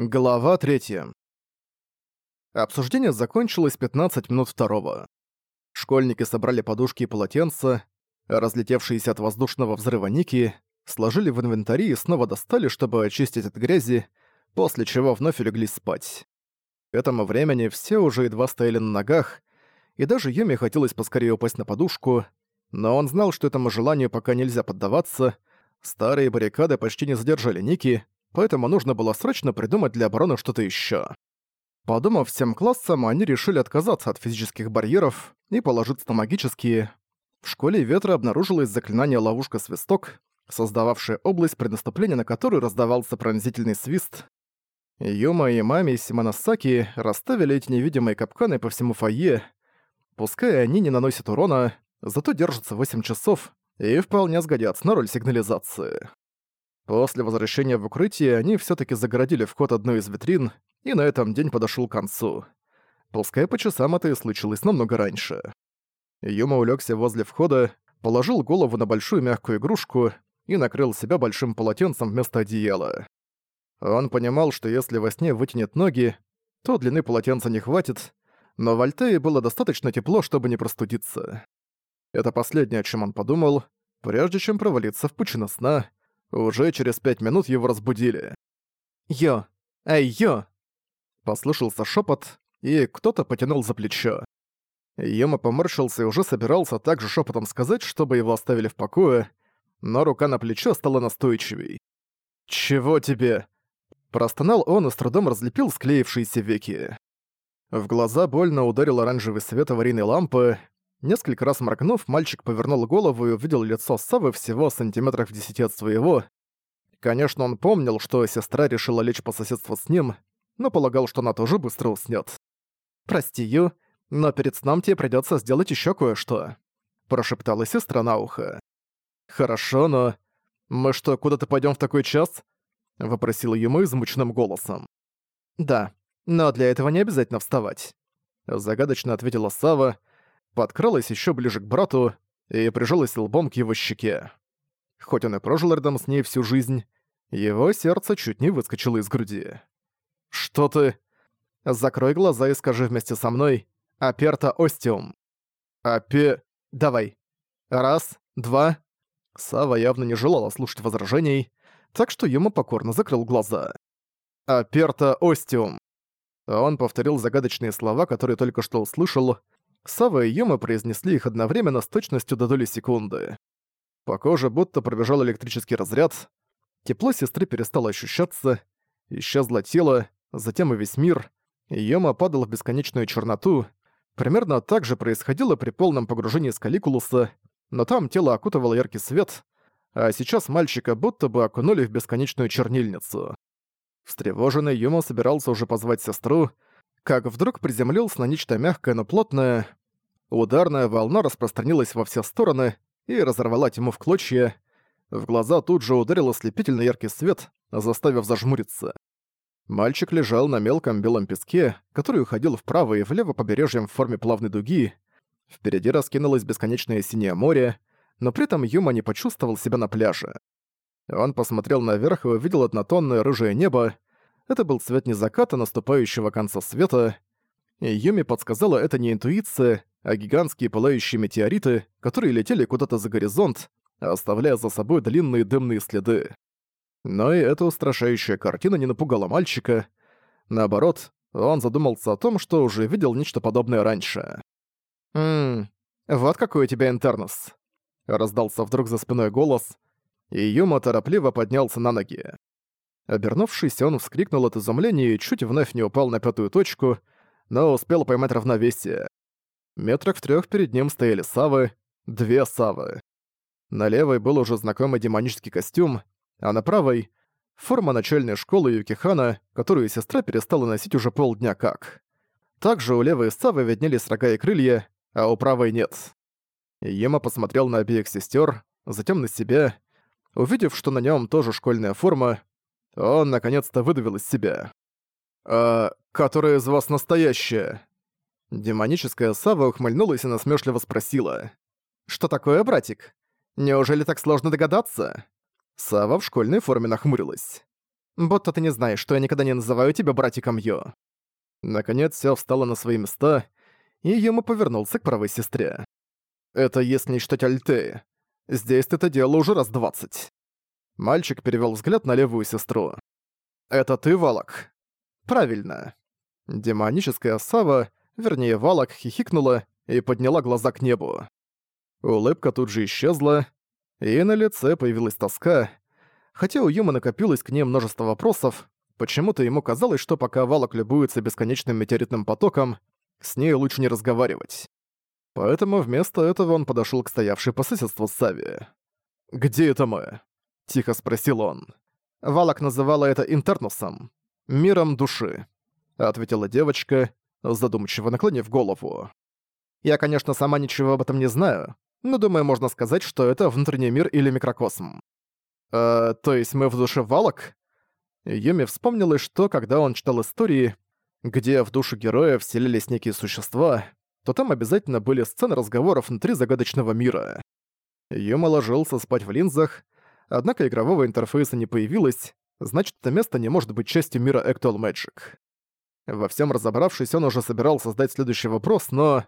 Глава 3. Обсуждение закончилось 15 минут второго. Школьники собрали подушки и полотенца, разлетевшиеся от воздушного взрыва Ники, сложили в инвентаре и снова достали, чтобы очистить от грязи, после чего вновь улеглись спать. К этому времени все уже едва стояли на ногах, и даже Юми хотелось поскорее упасть на подушку, но он знал, что этому желанию пока нельзя поддаваться, старые баррикады почти не задержали Ники, поэтому нужно было срочно придумать для обороны что-то ещё. Подумав всем классам, они решили отказаться от физических барьеров и положиться на магические. В школе ветра обнаружилось заклинание «Ловушка-свисток», создававшее область, при наступлении на которую раздавался пронзительный свист. Юма и Мами Симоносаки расставили эти невидимые капканы по всему фойе. Пускай они не наносят урона, зато держатся 8 часов и вполне сгодятся на роль сигнализации. После возвращения в укрытие они все таки загородили вход одной из витрин, и на этом день подошел к концу. Пускай по часам это и случилось намного раньше. Юма улегся возле входа, положил голову на большую мягкую игрушку и накрыл себя большим полотенцем вместо одеяла. Он понимал, что если во сне вытянет ноги, то длины полотенца не хватит, но в Альтее было достаточно тепло, чтобы не простудиться. Это последнее, о чем он подумал, прежде чем провалиться в пучину сна, уже через пять минут его разбудили. «Йо! Эй, йо!» Послышался шепот, и кто-то потянул за плечо. Йома поморщился и уже собирался так же шепотом сказать, чтобы его оставили в покое, но рука на плечо стала настойчивей. «Чего тебе?» Простонал он и с трудом разлепил склеившиеся веки. В глаза больно ударил оранжевый свет аварийной лампы, Несколько раз моргнув, мальчик повернул голову и увидел лицо Савы всего сантиметров в десяти от своего. Конечно, он помнил, что сестра решила лечь по соседству с ним, но полагал, что она тоже быстро уснет. «Прости, Ю, но перед сном тебе придется сделать еще кое-что», – прошептала сестра на ухо. «Хорошо, но... Мы что, куда-то пойдем в такой час?» – вопросила ему измученным голосом. «Да, но для этого не обязательно вставать», – загадочно ответила Сава, подкралась еще ближе к брату и прижалась лбом к его щеке. Хоть он и прожил рядом с ней всю жизнь, его сердце чуть не выскочило из груди. «Что ты?» «Закрой глаза и скажи вместе со мной «Аперта остиум». «Апе...» «Давай». «Раз, два...» Сава явно не желала слушать возражений, так что ему покорно закрыл глаза. «Аперта остиум». Он повторил загадочные слова, которые только что услышал, Сава и Юма произнесли их одновременно с точностью до доли секунды. По коже будто пробежал электрический разряд. Тепло сестры перестало ощущаться, исчезло тело, затем и весь мир. Йома падал в бесконечную черноту. Примерно так же происходило при полном погружении Скаликулуса, но там тело окутывало яркий свет, а сейчас мальчика будто бы окунули в бесконечную чернильницу. Встревоженный Юма собирался уже позвать сестру, как вдруг приземлился на нечто мягкое, но плотное. Ударная волна распространилась во все стороны и разорвала тьму в клочья. В глаза тут же ударил ослепительно яркий свет, заставив зажмуриться. Мальчик лежал на мелком белом песке, который уходил вправо и влево побережьем в форме плавной дуги. Впереди раскинулось бесконечное синее море, но при этом Юма не почувствовал себя на пляже. Он посмотрел наверх и увидел однотонное рыжее небо, это был цвет не заката, наступающего конца света, и Юми подсказала это не интуиция, а гигантские пылающие метеориты, которые летели куда-то за горизонт, оставляя за собой длинные дымные следы. Но и эта устрашающая картина не напугала мальчика. Наоборот, он задумался о том, что уже видел нечто подобное раньше. «Ммм, вот какой у тебя интернус!» Раздался вдруг за спиной голос, и Юма торопливо поднялся на ноги. Обернувшись, он вскрикнул от изумления и чуть вновь не упал на пятую точку, но успел поймать равновесие. Метрах в трех перед ним стояли савы, две савы. На левой был уже знакомый демонический костюм, а на правой — форма начальной школы Юкихана, которую сестра перестала носить уже полдня как. Также у левой савы виднелись рога и крылья, а у правой нет. Ема посмотрел на обеих сестер, затем на себя. Увидев, что на нем тоже школьная форма, он наконец-то выдавил из себя. «А которая из вас настоящая?» Демоническая Сава ухмыльнулась и насмешливо спросила. «Что такое, братик? Неужели так сложно догадаться?» Сава в школьной форме нахмурилась. Будто ты не знаешь, что я никогда не называю тебя братиком Ю». Наконец все встало на свои места, и Юма повернулся к правой сестре. «Это если не считать Альтеи. Здесь ты это делал уже раз двадцать». Мальчик перевел взгляд на левую сестру. «Это ты, Валак?» «Правильно». Демоническая Сава, вернее Валак, хихикнула и подняла глаза к небу. Улыбка тут же исчезла, и на лице появилась тоска. Хотя у Юма накопилось к ней множество вопросов, почему-то ему казалось, что пока Валак любуется бесконечным метеоритным потоком, с ней лучше не разговаривать. Поэтому вместо этого он подошёл к стоявшей по соседству Сави. «Где это мы?» — тихо спросил он. Валак называла это Интернусом. «Миром души», — ответила девочка, задумчиво наклонив голову. «Я, конечно, сама ничего об этом не знаю, но думаю, можно сказать, что это внутренний мир или микрокосм». «Э, то есть мы в душе Валак?» Юми вспомнилось, что, когда он читал истории, где в душу героя вселились некие существа, то там обязательно были сцены разговоров внутри загадочного мира. Юма ложился спать в линзах, однако игрового интерфейса не появилось, значит, это место не может быть частью мира Actual Magic. Во всем разобравшись, он уже собирался задать следующий вопрос, но...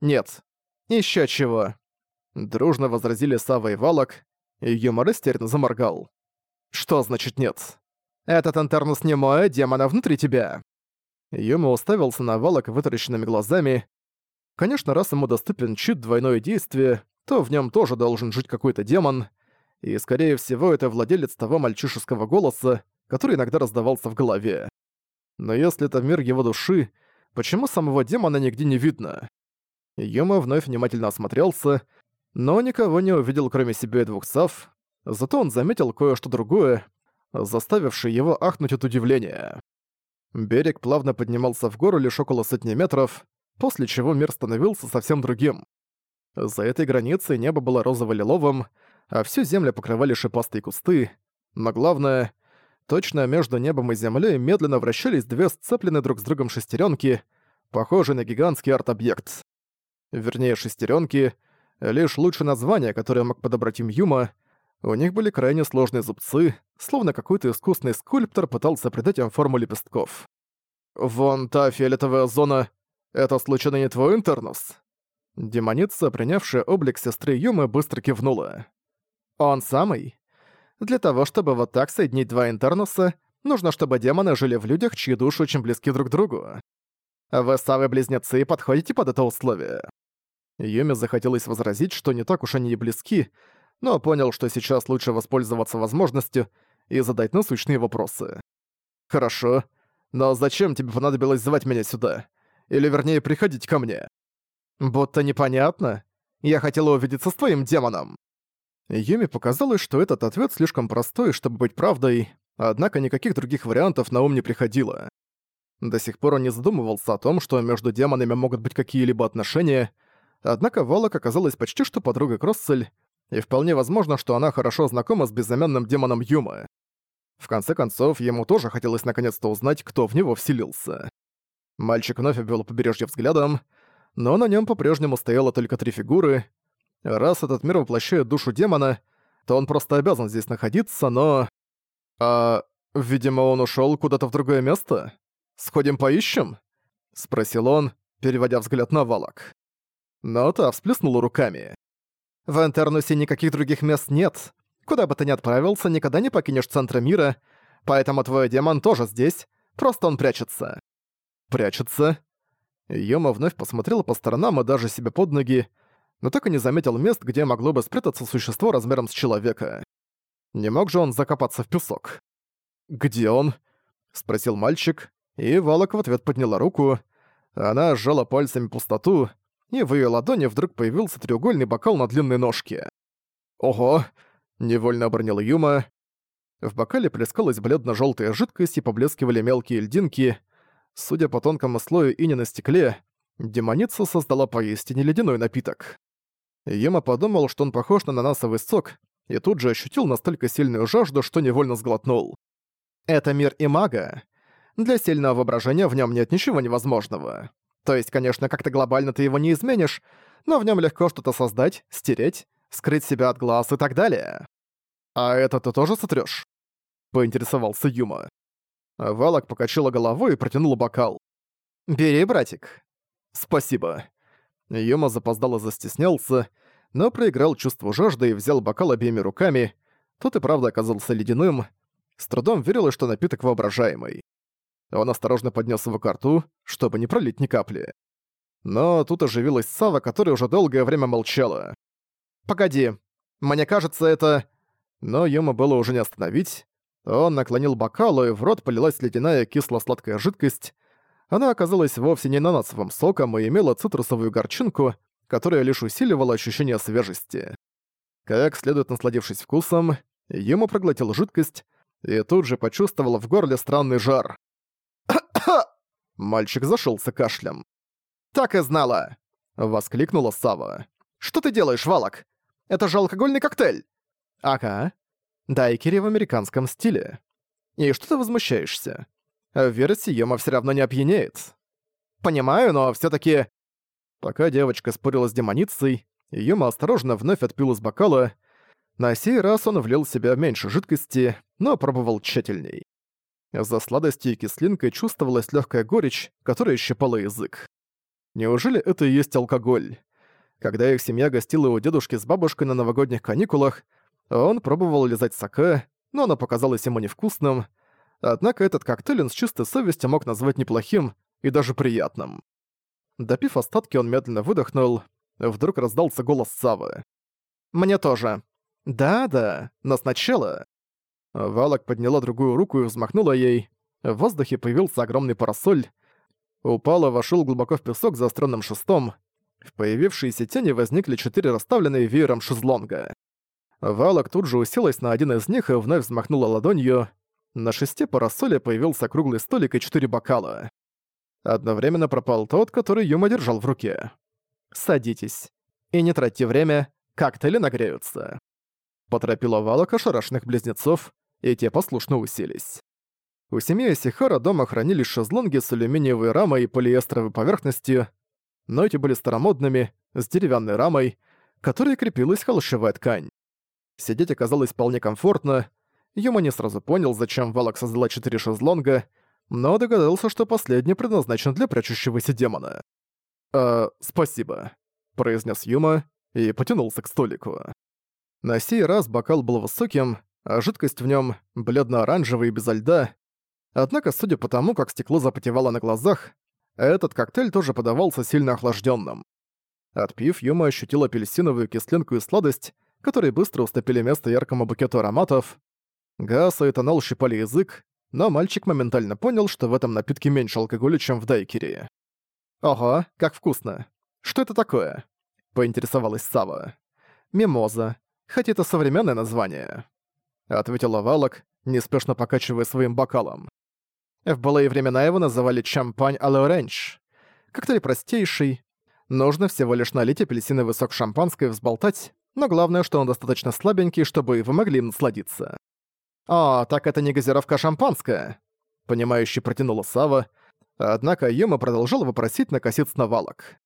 Нет. Ещё чего. Дружно возразили Сава и Валок, и Юма растерянно заморгал. Что значит нет? Этот интернус не мой, а демона внутри тебя. Юма уставился на Валок вытаращенными глазами. Конечно, раз ему доступен чит двойное действие, то в нем тоже должен жить какой-то демон, и, скорее всего, это владелец того мальчишеского голоса, который иногда раздавался в голове. Но если это мир его души, почему самого демона нигде не видно? Юма вновь внимательно осмотрелся, но никого не увидел, кроме себя и двух сав, зато он заметил кое-что другое, заставившее его ахнуть от удивления. Берег плавно поднимался в гору лишь около сотни метров, после чего мир становился совсем другим. За этой границей небо было розово-лиловым, а всю землю покрывали шипастые кусты, но главное, точно между небом и землей медленно вращались две сцепленные друг с другом шестеренки, похожие на гигантский арт-объект. Вернее, шестеренки лишь лучшее название, которое мог подобрать им Юма, у них были крайне сложные зубцы, словно какой-то искусный скульптор пытался придать им форму лепестков. «Вон та фиолетовая зона — это случайно не твой интернус?» Демоница, принявшая облик сестры Юмы, быстро кивнула. «Он самый. Для того, чтобы вот так соединить два интернуса, нужно, чтобы демоны жили в людях, чьи души очень близки друг к другу. Вы самые близнецы подходите под это условие». Юме захотелось возразить, что не так уж они и близки, но понял, что сейчас лучше воспользоваться возможностью и задать насущные вопросы. «Хорошо, но зачем тебе понадобилось звать меня сюда? Или вернее, приходить ко мне?» «Будто непонятно. Я хотела увидеться с твоим демоном». Юми показалось, что этот ответ слишком простой, чтобы быть правдой, однако никаких других вариантов на ум не приходило. До сих пор он не задумывался о том, что между демонами могут быть какие-либо отношения, однако Валак оказалась почти что подругой Кроссель, и вполне возможно, что она хорошо знакома с безымянным демоном Юма. В конце концов, ему тоже хотелось наконец-то узнать, кто в него вселился. Мальчик вновь обвел побережье взглядом, но на нем по-прежнему стояло только три фигуры. Раз этот мир воплощает душу демона, то он просто обязан здесь находиться, но... А... Видимо, он ушел куда-то в другое место? Сходим поищем? Спросил он, переводя взгляд на Валок. Но та всплеснула руками. В Энтернусе никаких других мест нет. Куда бы ты ни отправился, никогда не покинешь центра мира, поэтому твой демон тоже здесь, просто он прячется». «Прячется?» Йома вновь посмотрела по сторонам и даже себе под ноги, но так и не заметил мест, где могло бы спрятаться существо размером с человека. Не мог же он закопаться в песок. «Где он?» — спросил мальчик, и Валок в ответ подняла руку. Она сжала пальцами пустоту, и в её ладони вдруг появился треугольный бокал на длинной ножке. «Ого!» — невольно обронил Юма. В бокале плескалась бледно-жёлтая жидкость и поблескивали мелкие льдинки. Судя по тонкому слою ини на стекле, демоница создала поистине ледяной напиток. Юма подумал, что он похож на ананасовый сок, и тут же ощутил настолько сильную жажду, что невольно сглотнул. «Это мир и мага. Для сильного воображения в нём нет ничего невозможного. То есть, конечно, как-то глобально ты его не изменишь, но в нем легко что-то создать, стереть, скрыть себя от глаз и так далее. А это ты тоже сотрёшь? поинтересовался Юма. Валак покачала головой и протянула бокал. «Бери, братик». «Спасибо». Юма запоздало застеснялся, но проиграл чувство жажды и взял бокал обеими руками. Тот и правда оказался ледяным. С трудом верилось, что напиток воображаемый. Он осторожно поднес его к рту, чтобы не пролить ни капли. Но тут оживилась Сава, которая уже долгое время молчала. «Погоди, мне кажется, это...» Но Юма было уже не остановить. Он наклонил бокал, и в рот полилась ледяная кисло-сладкая жидкость. Она оказалась вовсе не ананасовым соком и имела цитрусовую горчинку, которая лишь усиливала ощущение свежести. Как следует насладившись вкусом, Юма проглотил жидкость и тут же почувствовал в горле странный жар. Мальчик зашелся кашлем. «Так и знала!» — воскликнула Сава. «Что ты делаешь, Валок? Это же алкогольный коктейль!» «Ага. Дайкери в американском стиле. И что ты возмущаешься? Версия Йома всё равно не опьянеет. Понимаю, но всё таки Пока девочка спорила с демоницей, Юма осторожно вновь отпил из бокала. На сей раз он влил в себя меньше жидкости, но пробовал тщательней. За сладостью и кислинкой чувствовалась легкая горечь, которая щипала язык. Неужели это и есть алкоголь? Когда их семья гостила у дедушки с бабушкой на новогодних каникулах, он пробовал лизать саке, но оно показалось ему невкусным. Однако этот коктейль он с чистой совестью мог назвать неплохим и даже приятным. Допив остатки, он медленно выдохнул. Вдруг раздался голос Савы. «Мне тоже». «Да-да, но сначала...» Валок подняла другую руку и взмахнула ей. В воздухе появился огромный парасоль. Упал и вошёл глубоко в песок заостренным шестом. В появившиеся тени возникли четыре расставленные веером шезлонга. Валок тут же уселась на один из них и вновь взмахнула ладонью. На шесте парасоля появился круглый столик и четыре бокала. Одновременно пропал тот, который Юма держал в руке. «Садитесь. И не тратьте время, коктейли нагреются». Поторопила Валок ошарашенных близнецов, и те послушно уселись. У семьи Сихара дома хранились шезлонги с алюминиевой рамой и полиэстровой поверхностью, но эти были старомодными, с деревянной рамой, которой крепилась холщевая ткань. Сидеть оказалось вполне комфортно, Юма не сразу понял, зачем Валок создала четыре шезлонга, но догадался, что последний предназначен для прячущегося демона. «Э, спасибо», — произнес Юма и потянулся к столику. На сей раз бокал был высоким, а жидкость в нем бледно-оранжевая и безо льда. Однако, судя по тому, как стекло запотевало на глазах, этот коктейль тоже подавался сильно охлажденным. Отпив, Юма ощутил апельсиновую кислинку и сладость, которые быстро уступили место яркому букету ароматов. Газ и этанол щипали язык, но мальчик моментально понял, что в этом напитке меньше алкоголя, чем в дайкере. «Ого, как вкусно! Что это такое?» — поинтересовалась Сава. «Мимоза. Хотя это современное название», — ответила Валок, неспешно покачивая своим бокалом. В былые времена его называли «Чампань Алэ-Оранж». Коктейль простейший. Нужно всего лишь налить апельсиновый сок шампанское и взболтать, но главное, что он достаточно слабенький, чтобы вы могли им насладиться. «О, так это не газировка, а шампанское!» Понимающе протянула Сава, однако Юма продолжал вопросить на косиц навалок.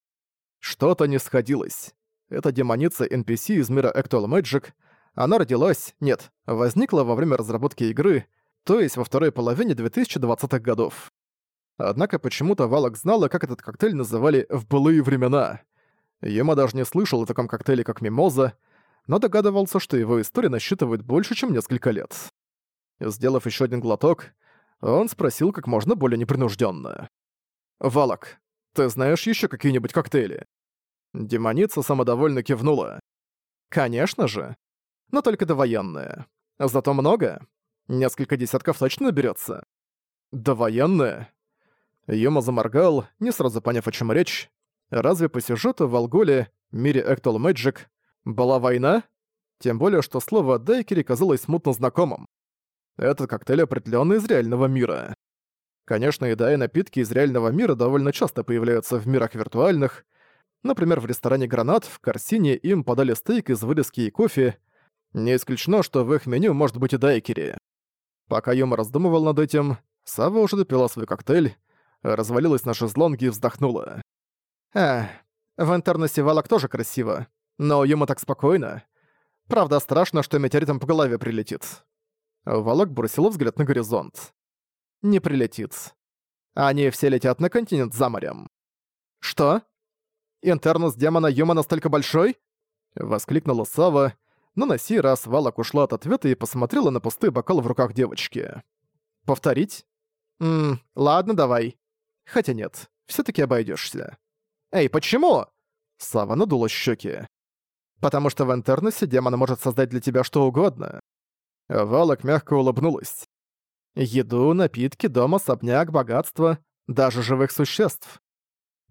Что-то не сходилось. Это демоница NPC из мира Actual Magic. Она родилась, нет, возникла во время разработки игры, то есть во второй половине 2020-х годов. Однако почему-то Валок знала, как этот коктейль называли «в былые времена». Юма даже не слышал о таком коктейле, как Мимоза, но догадывался, что его история насчитывает больше, чем несколько лет. Сделав еще один глоток, он спросил как можно более непринужденно: «Валок, ты знаешь еще какие-нибудь коктейли?» Демоница самодовольно кивнула. «Конечно же. Но только довоенные. Зато много. Несколько десятков точно наберется. «Довоенные?» Юма заморгал, не сразу поняв, о чем речь. Разве по сюжету в Алголе, мире Actual Magic, была война? Тем более, что слово «дайкери» казалось смутно знакомым. Этот коктейль определённо из реального мира. Конечно, еда и напитки из реального мира довольно часто появляются в мирах виртуальных. Например, в ресторане «Гранат» в Корсине им подали стейк из вырезки и кофе. Не исключено, что в их меню может быть и дайкери. Пока Юма раздумывал над этим, Сава уже допила свой коктейль, развалилась на шезлонге и вздохнула. «Эх, в интернете валок тоже красиво, но Юма так спокойно. Правда, страшно, что метеоритом по голове прилетит. Волок бросил взгляд на горизонт. «Не прилетит. Они все летят на континент за морем». «Что? Интернус демона Юма настолько большой?» Воскликнула Сава, но на сей раз Валок ушла от ответа и посмотрела на пустой бокал в руках девочки. «Повторить?» «Ммм, ладно, давай. Хотя нет, все таки обойдешься. «Эй, почему?» Сава надула щеки. «Потому что в Интернесе демон может создать для тебя что угодно». Валок мягко улыбнулась. «Еду, напитки, дом, особняк, богатство, даже живых существ.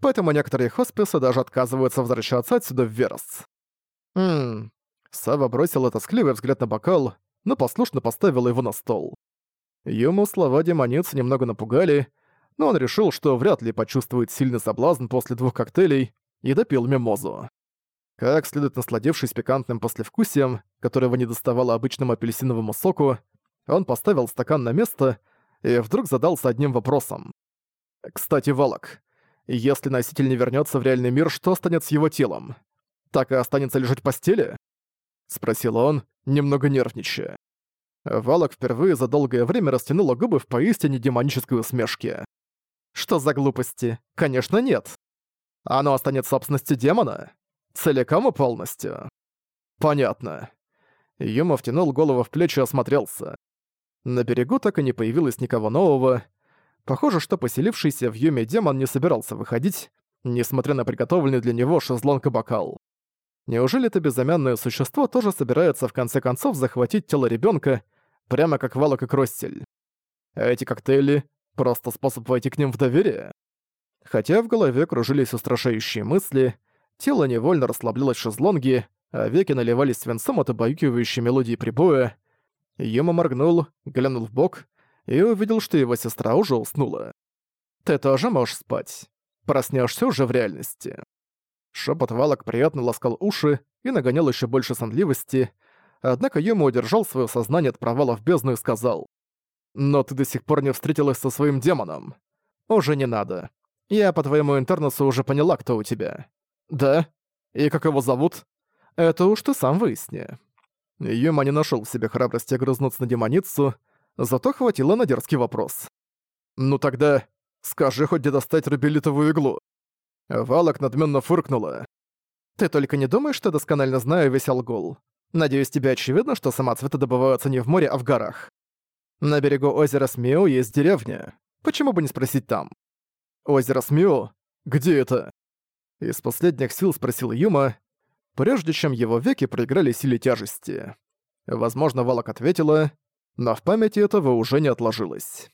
Поэтому некоторые хосписы даже отказываются возвращаться отсюда в Верос». «Ммм...» Сава бросила тоскливый взгляд на бокал, но послушно поставила его на стол. Ему слова демоницы немного напугали, но он решил, что вряд ли почувствует сильный соблазн после двух коктейлей и допил мимозу. Как следует насладившись пикантным послевкусием, которого не доставало обычному апельсиновому соку, он поставил стакан на место и вдруг задался одним вопросом. «Кстати, Валок, если носитель не вернется в реальный мир, что станет с его телом? Так и останется лежать в постели?» — спросил он, немного нервничая. Валок впервые за долгое время растянула губы в поистине демонической усмешке. «Что за глупости? Конечно, нет. Оно останется собственностью демона? Целиком и полностью?» «Понятно». Юма втянул голову в плечи и осмотрелся. На берегу так и не появилось никого нового. Похоже, что поселившийся в Юме демон не собирался выходить, несмотря на приготовленный для него шезлонг и бокал. Неужели это безымянное существо тоже собирается в конце концов захватить тело ребенка, прямо как Валок и Кростель? А эти коктейли — просто способ войти к ним в доверие? Хотя в голове кружились устрашающие мысли, тело невольно расслаблялось в шезлонге, а веки наливались свинцом от обаюкивающей мелодии прибоя, Юма моргнул, глянул в бок и увидел, что его сестра уже уснула. «Ты тоже можешь спать. Проснешься уже в реальности». Шепот валок приятно ласкал уши и нагонял еще больше сонливости, однако Юма удержал свое сознание от провала в бездну и сказал. «Но ты до сих пор не встретилась со своим демоном. Уже не надо. Я по твоему интернусу уже поняла, кто у тебя». «Да? И как его зовут?» «Это уж ты сам выясни». Юма не нашел в себе храбрости огрызнуться на демоницу, зато хватило на дерзкий вопрос. «Ну тогда скажи хоть где достать рубелитовую иглу». Валок надменно фыркнула. «Ты только не думаешь, что досконально знаю весь Алгол? Надеюсь, тебе очевидно, что самоцветы добываются не в море, а в горах. На берегу озера Смио есть деревня. Почему бы не спросить там?» «Озеро Смио? Где это?» Из последних сил спросил Юма, прежде чем его веки проиграли силе тяжести. Возможно, Валок ответила, но в памяти этого уже не отложилось.